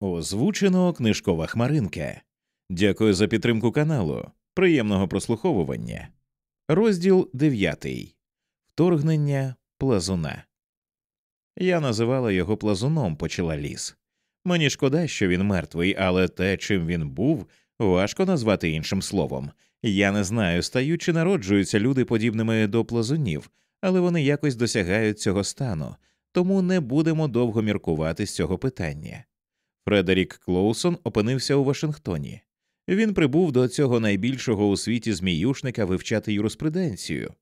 Озвучено книжкова хмаринка. Дякую за підтримку каналу. Приємного прослуховування. Розділ 9. Вторгнення плазуна. Я називала його плазуном, почала ліс. Мені шкода, що він мертвий, але те, чим він був, важко назвати іншим словом. Я не знаю, стають чи народжуються люди подібними до плазунів, але вони якось досягають цього стану, тому не будемо довго міркувати з цього питання. Фредерік Клоусон опинився у Вашингтоні. Він прибув до цього найбільшого у світі зміюшника вивчати юриспруденцію.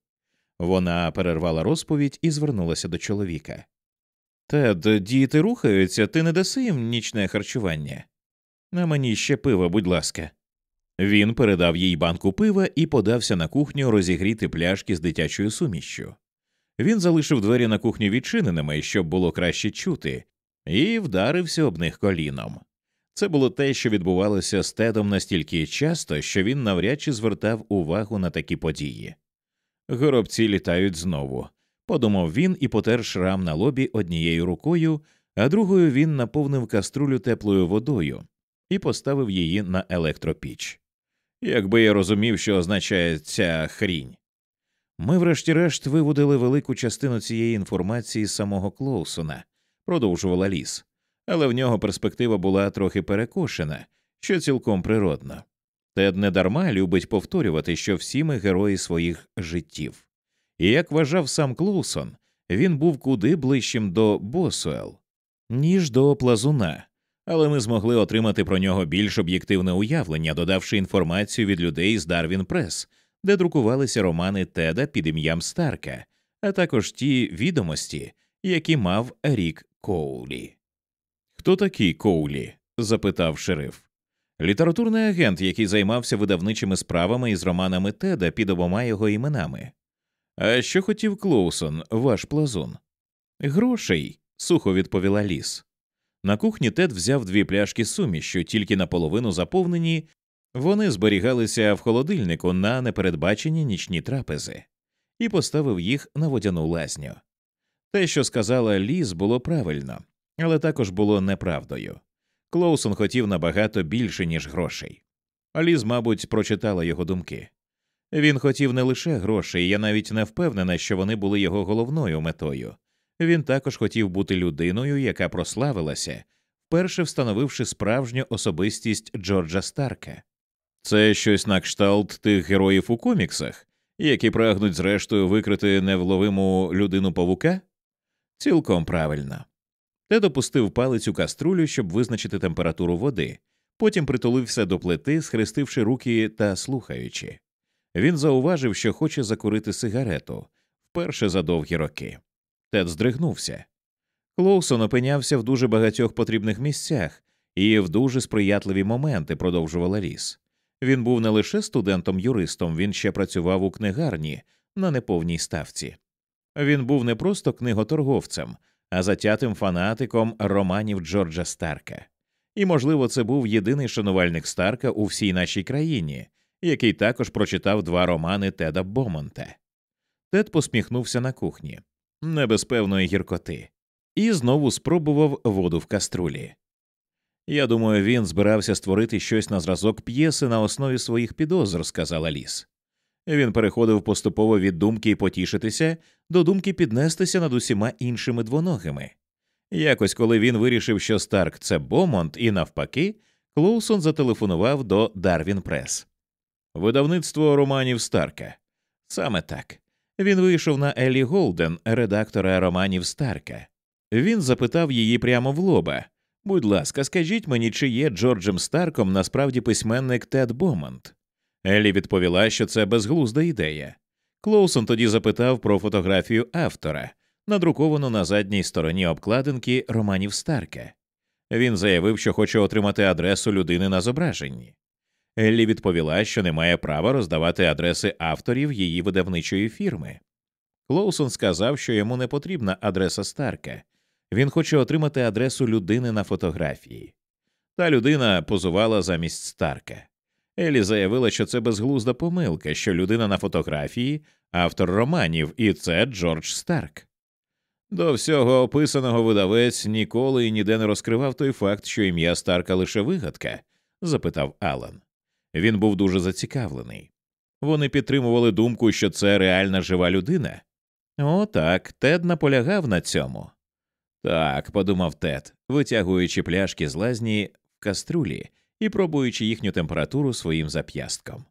Вона перервала розповідь і звернулася до чоловіка. Тед, діти рухаються, ти не даси їм нічне харчування. На мені ще пива, будь ласка. Він передав їй банку пива і подався на кухню розігріти пляшки з дитячою сумішчю. Він залишив двері на кухню відчиненими, щоб було краще чути, і вдарився об них коліном. Це було те, що відбувалося з Тедом настільки часто, що він навряд чи звертав увагу на такі події. Горобці літають знову, подумав він і потер шрам на лобі однією рукою, а другою він наповнив каструлю теплою водою і поставив її на електропіч. Якби я розумів, що означає ця хрінь. Ми, врешті-решт, виводили велику частину цієї інформації з самого Клоусона, продовжувала ліс, але в нього перспектива була трохи перекошена, що цілком природно. Тед недарма любить повторювати, що всі ми герої своїх життів. І як вважав сам Клоусон, він був куди ближчим до Босуел, ніж до плазуна, але ми змогли отримати про нього більш об'єктивне уявлення, додавши інформацію від людей з Дарвін Прес, де друкувалися романи Теда під ім'ям Старка, а також ті відомості, які мав Рік Коулі. Хто такий Коулі? запитав шериф. Літературний агент, який займався видавничими справами із романами Теда під обома його іменами. А що хотів Клоусон, ваш плазун? Грошей, сухо відповіла ліс. На кухні Тед взяв дві пляшки сумішю, тільки наполовину заповнені, вони зберігалися в холодильнику на непередбачені нічні трапези, і поставив їх на водяну лазню. Те, що сказала Ліз, було правильно, але також було неправдою. Клоусон хотів набагато більше, ніж грошей. Ліз, мабуть, прочитала його думки. Він хотів не лише грошей, я навіть не впевнена, що вони були його головною метою. Він також хотів бути людиною, яка прославилася, вперше встановивши справжню особистість Джорджа Старка. Це щось на кшталт тих героїв у коміксах, які прагнуть зрештою викрити невловиму людину павука? Цілком правильно. Тед опустив палець у каструлю, щоб визначити температуру води, потім притулився до плити, схрестивши руки та слухаючи. Він зауважив, що хоче закурити сигарету вперше за довгі роки. Тед здригнувся. Клоусон опинявся в дуже багатьох потрібних місцях і в дуже сприятливі моменти продовжувала ліс. Він був не лише студентом-юристом, він ще працював у книгарні на неповній ставці. Він був не просто книготорговцем, а затятим фанатиком романів Джорджа Старка. І, можливо, це був єдиний шанувальник Старка у всій нашій країні, який також прочитав два романи Теда Бомонта. Тед посміхнувся на кухні, не без певної гіркоти, і знову спробував воду в каструлі. Я думаю, він збирався створити щось на зразок п'єси на основі своїх підозр, сказала ліс. Він переходив поступово від думки потішитися до думки піднестися над усіма іншими двоногими. Якось, коли він вирішив, що Старк це Бомонт, і навпаки, Клоусон зателефонував до Дарвін Прес. Видавництво романів Старка. Саме так. Він вийшов на Елі Голден, редактора романів Старка. Він запитав її прямо в лоба. Будь ласка, скажіть мені, чи є Джорджем Старком насправді письменник Тед Бомонт? Елі відповіла, що це безглузда ідея. Клоусон тоді запитав про фотографію автора, надруковану на задній стороні обкладинки романів Старка. Він заявив, що хоче отримати адресу людини на зображенні. Еллі відповіла, що не має права роздавати адреси авторів її видавничої фірми. Клоусон сказав, що йому не потрібна адреса Старка, він хоче отримати адресу людини на фотографії. Та людина позувала замість Старка. Елі заявила, що це безглузда помилка, що людина на фотографії автор романів, і це Джордж Старк. До всього описаного видавець ніколи і ніде не розкривав той факт, що ім'я Старка лише вигадка? запитав Алан. Він був дуже зацікавлений. Вони підтримували думку, що це реальна жива людина. О, так, Тед наполягав на цьому. Так, подумав Тед, витягуючи пляшки з лазні в каструлі і пробуючи їхню температуру своїм зап'ястком.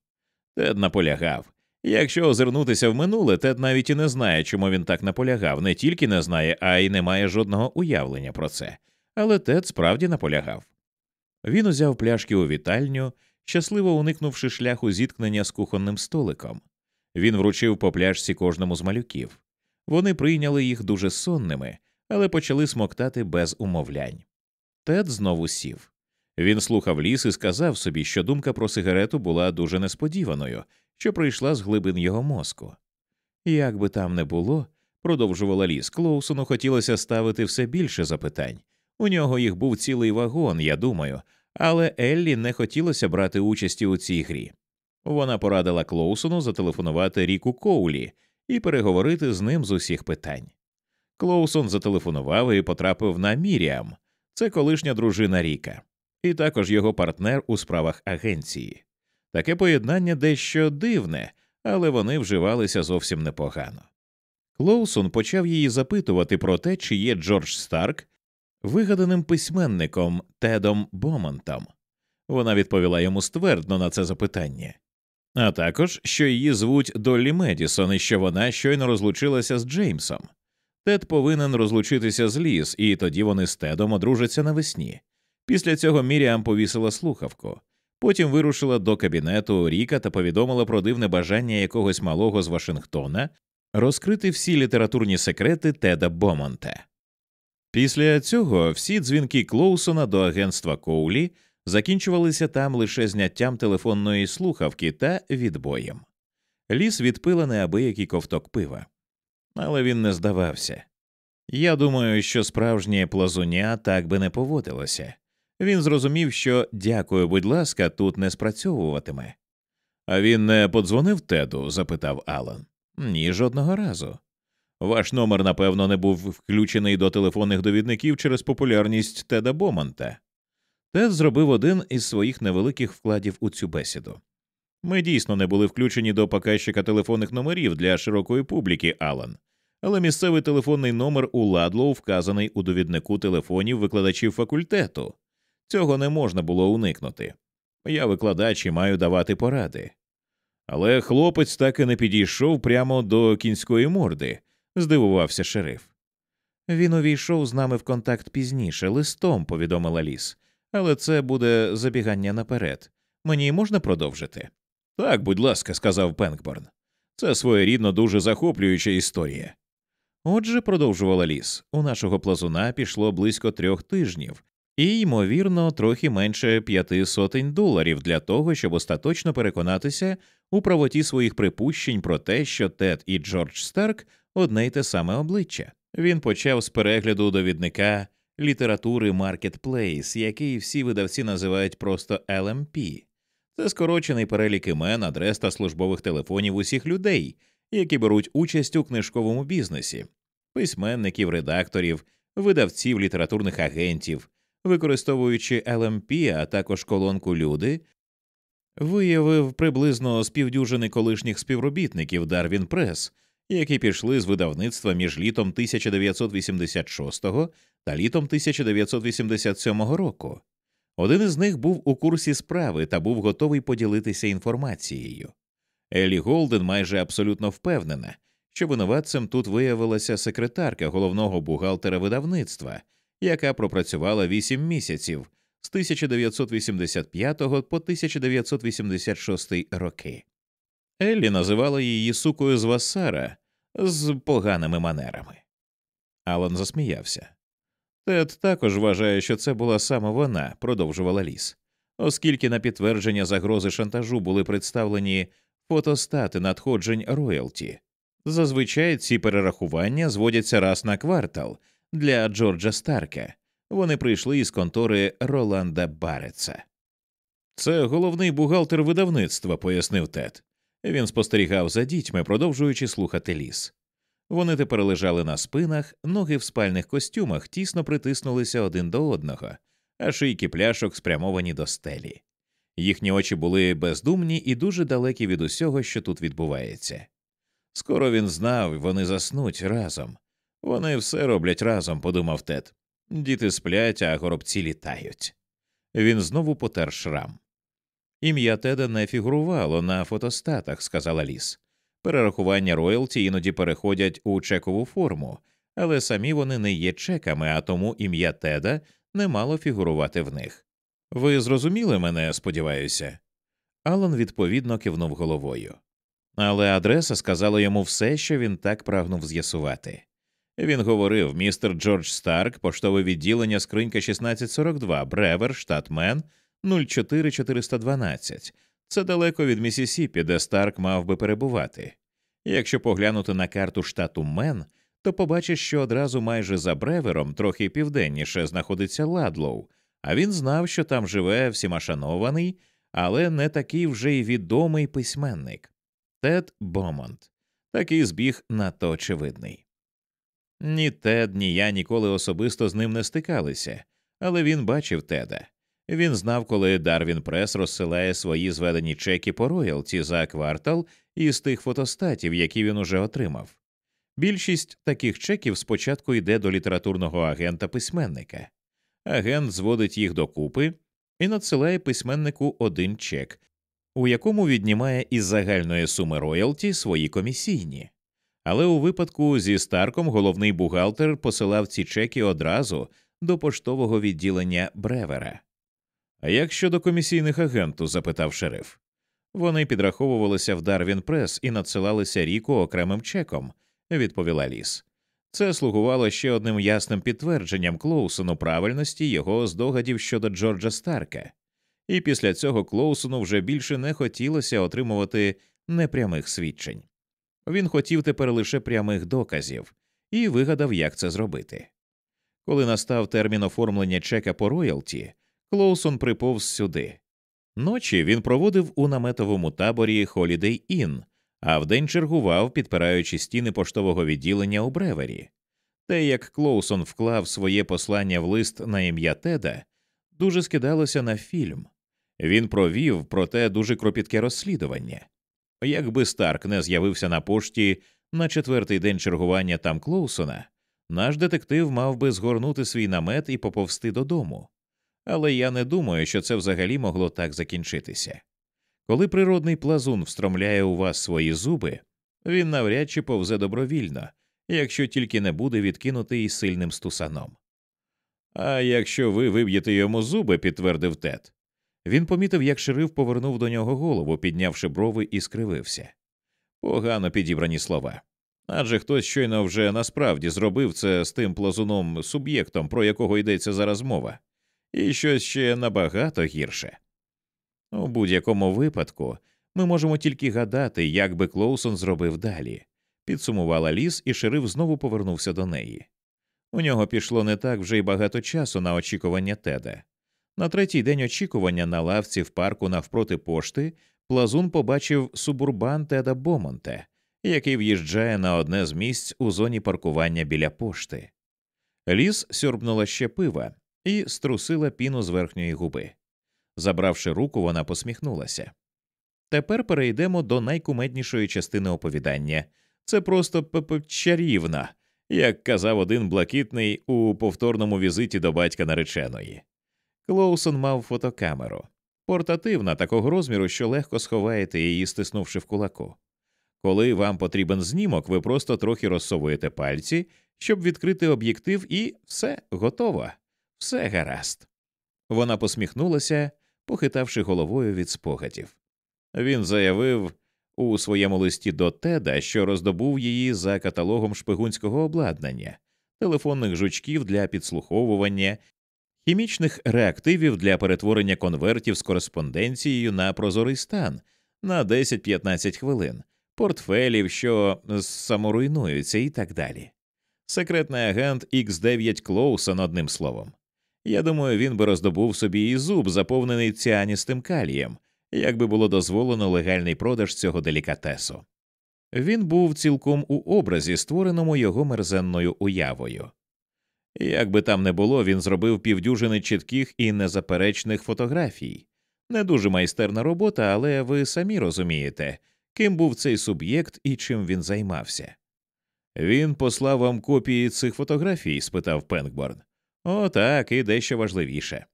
Тед наполягав. Якщо озирнутися в минуле, Тед навіть і не знає, чому він так наполягав, не тільки не знає, а й не має жодного уявлення про це. Але Тед справді наполягав. Він узяв пляшки у вітальню, щасливо уникнувши шляху зіткнення з кухонним столиком. Він вручив по пляшці кожному з малюків. Вони прийняли їх дуже сонними, але почали смоктати без умовлянь. Тед знову сів. Він слухав ліс і сказав собі, що думка про сигарету була дуже несподіваною, що прийшла з глибин його мозку. Як би там не було, продовжувала ліс, Клоусону хотілося ставити все більше запитань. У нього їх був цілий вагон, я думаю, але Еллі не хотілося брати участі у цій грі. Вона порадила Клоусону зателефонувати Ріку Коулі і переговорити з ним з усіх питань. Клоусон зателефонував і потрапив на Міріам, це колишня дружина Ріка, і також його партнер у справах агенції. Таке поєднання дещо дивне, але вони вживалися зовсім непогано. Клоусон почав її запитувати про те, чи є Джордж Старк вигаданим письменником Тедом Бомонтом. Вона відповіла йому ствердно на це запитання, а також що її звуть Доллі Медісон і що вона щойно розлучилася з Джеймсом. Тед повинен розлучитися з Ліз, і тоді вони з Тедом одружаться навесні. Після цього Міріам повісила слухавку. Потім вирушила до кабінету Ріка та повідомила про дивне бажання якогось малого з Вашингтона розкрити всі літературні секрети Теда Бомонта. Після цього всі дзвінки Клоусона до агентства Коулі закінчувалися там лише зняттям телефонної слухавки та відбоєм. Ліс відпила неабиякий ковток пива, але він не здавався. Я думаю, що справжнє плазуня так би не поводилося. Він зрозумів, що дякую, будь ласка, тут не спрацьовуватиме. А він не подзвонив Теду? запитав Алан. Ні, жодного разу. Ваш номер, напевно, не був включений до телефонних довідників через популярність Теда Бомонта. Тед зробив один із своїх невеликих вкладів у цю бесіду. Ми дійсно не були включені до показчика телефонних номерів для широкої публіки, Алан, але місцевий телефонний номер у Ладлоу вказаний у довіднику телефонів викладачів факультету. Цього не можна було уникнути. Я викладач і маю давати поради. Але хлопець так і не підійшов прямо до кінської морди, здивувався шериф. Він увійшов з нами в контакт пізніше, листом, повідомила ліс, але це буде забігання наперед. Мені можна продовжити? Так, будь ласка, сказав Пенкборн. Це своєрідно дуже захоплююча історія. Отже, продовжувала ліс, у нашого плазуна пішло близько трьох тижнів, і, ймовірно, трохи менше п'яти сотень доларів для того, щоб остаточно переконатися у правоті своїх припущень про те, що Тед і Джордж Старк одне й те саме обличчя. Він почав з перегляду довідника літератури Marketplace, який всі видавці називають просто LMP. Це скорочений перелік імен, адрес та службових телефонів усіх людей, які беруть участь у книжковому бізнесі, письменників, редакторів, видавців, літературних агентів, використовуючи LMP, а також колонку Люди, виявив приблизно співдюжини колишніх співробітників Дарвін Прес, які пішли з видавництва між літом 1986 та літом 1987 року. Один із них був у курсі справи та був готовий поділитися інформацією. Елі Голден майже абсолютно впевнена, що винуватцем тут виявилася секретарка головного бухгалтера видавництва, яка пропрацювала вісім місяців з 1985 по 1986 роки. Еллі називала її сукою з Вассара з поганими манерами. Алан засміявся. Тед також вважає, що це була саме вона, продовжувала ліс, оскільки на підтвердження загрози шантажу були представлені фотостати надходжень роялті. Зазвичай ці перерахування зводяться раз на квартал для Джорджа Старка. Вони прийшли із контори Роланда Бареца. Це головний бухгалтер видавництва, пояснив Тед. Він спостерігав за дітьми, продовжуючи слухати ліс. Вони тепер лежали на спинах, ноги в спальних костюмах тісно притиснулися один до одного, а шийки пляшок спрямовані до стелі. Їхні очі були бездумні і дуже далекі від усього, що тут відбувається. Скоро він знав, вони заснуть разом. Вони все роблять разом, подумав Тед. Діти сплять, а горобці літають. Він знову потер шрам. Ім'я Теда не фігурувало на фотостатах, сказала Ліс. Перерахування роялті іноді переходять у чекову форму, але самі вони не є чеками, а тому ім'я Теда не мало фігурувати в них. Ви зрозуміли мене, сподіваюся. Алан відповідно кивнув головою. Але адреса сказала йому все, що він так прагнув з'ясувати. Він говорив містер Джордж Старк, поштове відділення скринька 1642, Бревер, штат Мен, 04412. Це далеко від Місісіпі, де Старк мав би перебувати. Якщо поглянути на карту штату Мен, то побачиш, що одразу майже за Бревером, трохи південніше, знаходиться Ладлоу, а він знав, що там живе всіма шанований, але не такий вже й відомий письменник Тед Бомонт. Такий збіг надто очевидний. Ні Тед, ні я ніколи особисто з ним не стикалися, але він бачив Теда. Він знав, коли Дарвін Прес розсилає свої зведені чеки по роялті за квартал із тих фотостатів, які він уже отримав. Більшість таких чеків спочатку йде до літературного агента письменника. Агент зводить їх докупи і надсилає письменнику один чек, у якому віднімає із загальної суми роялті свої комісійні. Але у випадку зі Старком головний бухгалтер посилав ці чеки одразу до поштового відділення Бревера. А як щодо комісійних агенту? запитав шериф. Вони підраховувалися в Дарвін Прес і надсилалися ріку окремим чеком, відповіла ліс. Це слугувало ще одним ясним підтвердженням Клоусону правильності його здогадів щодо Джорджа Старка, і після цього Клоусону вже більше не хотілося отримувати непрямих свідчень. Він хотів тепер лише прямих доказів і вигадав, як це зробити. Коли настав термін оформлення чека по роялті, Клоусон приповз сюди. Ночі він проводив у наметовому таборі Holiday Inn, а вдень чергував, підпираючи стіни поштового відділення у Бревері. Те, як Клоусон вклав своє послання в лист на ім'я Теда, дуже скидалося на фільм. Він провів проте дуже кропітке розслідування. Якби Старк не з'явився на пошті на четвертий день чергування там Клоусона, наш детектив мав би згорнути свій намет і поповсти додому. Але я не думаю, що це взагалі могло так закінчитися. Коли природний плазун встромляє у вас свої зуби, він навряд чи повзе добровільно, якщо тільки не буде відкинутий сильним стусаном. А якщо ви виб'єте йому зуби, підтвердив Тед. Він помітив, як шериф повернув до нього голову, піднявши брови і скривився. Погано підібрані слова. Адже хтось щойно вже насправді зробив це з тим плазуном суб'єктом, про якого йдеться зараз мова, і щось ще набагато гірше. У будь-якому випадку ми можемо тільки гадати, як би Клоусон зробив далі, підсумувала ліс, і шериф знову повернувся до неї. У нього пішло не так вже й багато часу на очікування теда. На третій день очікування на лавці в парку навпроти пошти плазун побачив субурбан Теда Бомонте, який в'їжджає на одне з місць у зоні паркування біля пошти. Ліс сьорбнула ще пива і струсила піну з верхньої губи. Забравши руку, вона посміхнулася. Тепер перейдемо до найкумеднішої частини оповідання. Це просто чарівно, як казав один блакитний у повторному візиті до батька нареченої. Клоусон мав фотокамеру, портативна такого розміру, що легко сховаєте її, стиснувши в кулаку. Коли вам потрібен знімок, ви просто трохи розсовуєте пальці, щоб відкрити об'єктив, і все готово, все гаразд. Вона посміхнулася, похитавши головою від спогадів. Він заявив у своєму листі до Теда, що роздобув її за каталогом шпигунського обладнання, телефонних жучків для підслуховування, хімічних реактивів для перетворення конвертів з кореспонденцією на прозорий стан на 10-15 хвилин, портфелів, що саморуйнуються, і так далі. Секретний агент X9 Клоусон, одним словом. Я думаю, він би роздобув собі і зуб, заповнений ціаністим калієм, якби було дозволено легальний продаж цього делікатесу. Він був цілком у образі, створеному його мерзенною уявою. Як би там не було, він зробив півдюжини чітких і незаперечних фотографій. Не дуже майстерна робота, але ви самі розумієте, ким був цей суб'єкт і чим він займався. Він послав вам копії цих фотографій? спитав Пенкборн. «О, так, і дещо важливіше.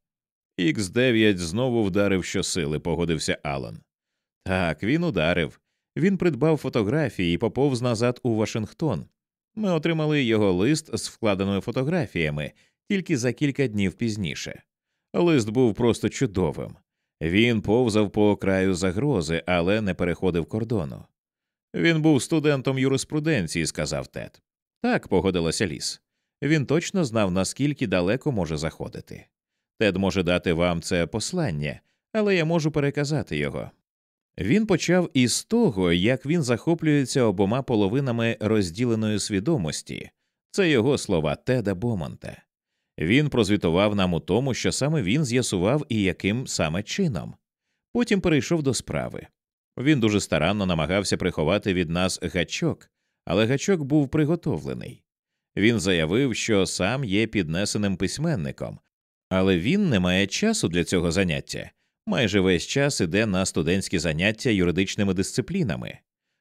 Ікс 9 знову вдарив щосили, погодився Алан. Так, він ударив. Він придбав фотографії і поповз назад у Вашингтон. Ми отримали його лист з вкладеними фотографіями тільки за кілька днів пізніше. Лист був просто чудовим. Він повзав по краю загрози, але не переходив кордону. Він був студентом юриспруденції, сказав Тед. Так, погодилася ліс. Він точно знав, наскільки далеко може заходити. Тед може дати вам це послання, але я можу переказати його. Він почав із того, як він захоплюється обома половинами розділеної свідомості, це його слова Теда Бомонта. Він прозвітував нам у тому, що саме він з'ясував і яким саме чином. Потім перейшов до справи. Він дуже старанно намагався приховати від нас гачок, але гачок був приготовлений. Він заявив, що сам є піднесеним письменником, але він не має часу для цього заняття. Майже весь час іде на студентські заняття юридичними дисциплінами.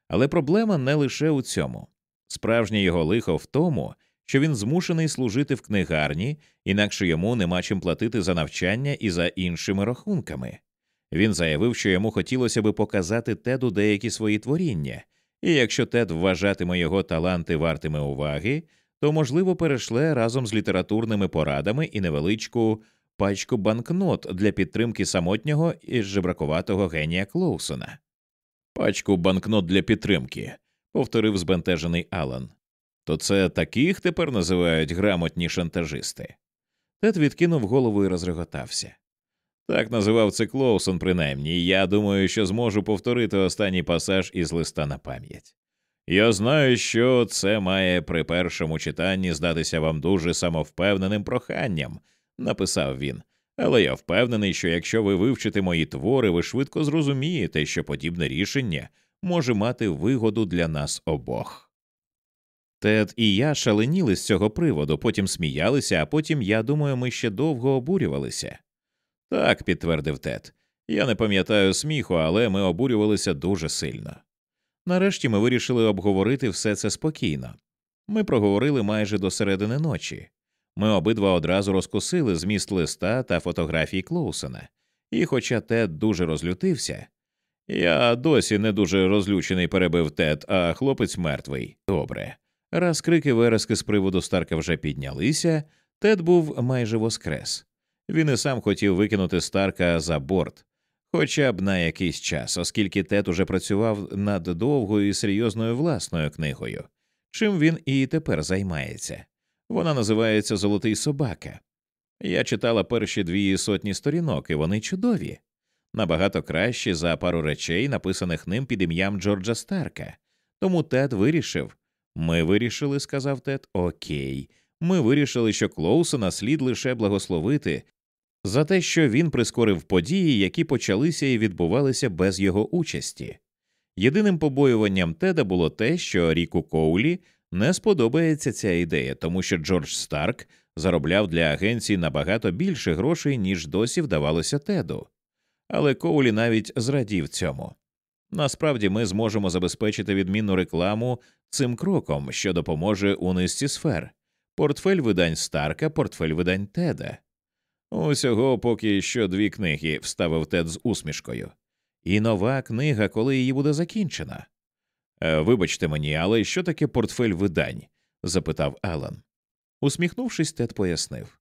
Але проблема не лише у цьому. Справжнє його лихо в тому, що він змушений служити в книгарні, інакше йому нема чим платити за навчання і за іншими рахунками. Він заявив, що йому хотілося би показати Теду деякі свої творіння, і якщо Тед вважатиме його таланти вартими уваги, то, можливо, перешле разом з літературними порадами і невеличку пачку банкнот для підтримки самотнього і жебракуватого генія Клоусона. Пачку банкнот для підтримки, повторив збентежений Алан. То це таких тепер називають грамотні шантажисти. Тед відкинув голову і розреготався. Так називав це Клоусон, принаймні, і я думаю, що зможу повторити останній пасаж із листа на пам'ять. Я знаю, що це має при першому читанні здатися вам дуже самовпевненим проханням, написав він, але я впевнений, що якщо ви вивчите мої твори, ви швидко зрозумієте, що подібне рішення може мати вигоду для нас обох. Тед і я шаленіли з цього приводу, потім сміялися, а потім, я думаю, ми ще довго обурювалися. Так, підтвердив Тед. Я не пам'ятаю сміху, але ми обурювалися дуже сильно. Нарешті ми вирішили обговорити все це спокійно. Ми проговорили майже до середини ночі. Ми обидва одразу розкусили зміст листа та фотографій Клоусена, і, хоча Тед дуже розлютився, я досі не дуже розлючений перебив Тед, а хлопець мертвий. Добре. Раз крики верески з приводу Старка вже піднялися, Тед був майже воскрес. Він і сам хотів викинути Старка за борт, хоча б на якийсь час, оскільки Тед уже працював над довгою і серйозною власною книгою, чим він і тепер займається. Вона називається Золотий собака. Я читала перші дві сотні сторінок, і вони чудові, набагато кращі за пару речей, написаних ним під ім'ям Джорджа Старка. Тому Тед вирішив. Ми вирішили, сказав Тед, окей. Ми вирішили, що Клоусона слід лише благословити за те, що він прискорив події, які почалися і відбувалися без його участі. Єдиним побоюванням Теда було те, що Ріку Коулі не сподобається ця ідея, тому що Джордж Старк заробляв для агенції набагато більше грошей, ніж досі вдавалося Теду. Але Коулі навіть зрадів цьому. Насправді ми зможемо забезпечити відмінну рекламу цим кроком, що допоможе у низці сфер портфель видань Старка, портфель видань Теда. Усього поки що дві книги, вставив Тед з усмішкою. І нова книга, коли її буде закінчена. «Е, вибачте мені, але що таке портфель видань? запитав Алан. Усміхнувшись, Тед пояснив.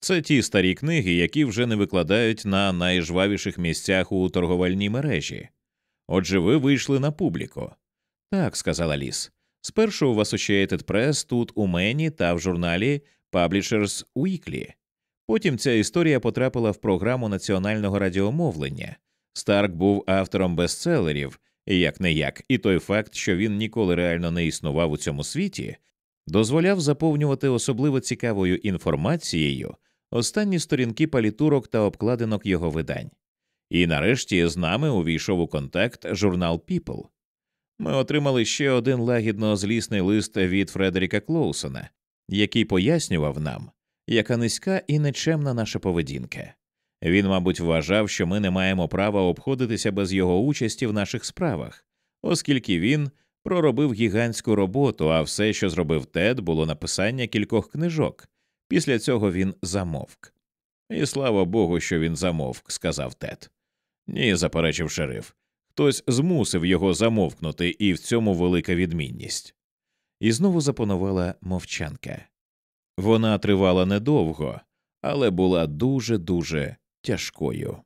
Це ті старі книги, які вже не викладають на найжвавіших місцях у торговельній мережі. Отже, ви вийшли на публіку. Так, сказала Ліс. Спершу в Associated Press тут у Мені та в журналі Publishers Weekly. Потім ця історія потрапила в програму національного радіомовлення. Старк був автором бестселерів, як не як, і той факт, що він ніколи реально не існував у цьому світі, дозволяв заповнювати особливо цікавою інформацією останні сторінки палітурок та обкладинок його видань. І нарешті з нами увійшов у контакт журнал People. Ми отримали ще один лагідно злісний лист від Фредеріка Клоусона, який пояснював нам, яка низька і нечемна наша поведінка. Він, мабуть, вважав, що ми не маємо права обходитися без його участі в наших справах, оскільки він проробив гігантську роботу, а все, що зробив Тед, було написання кількох книжок. Після цього він замовк. І слава Богу, що він замовк, сказав Тед. Ні, заперечив шериф. Хтось змусив його замовкнути, і в цьому велика відмінність. І знову запанувала мовчанка. Вона тривала недовго, але була дуже дуже тяжкою.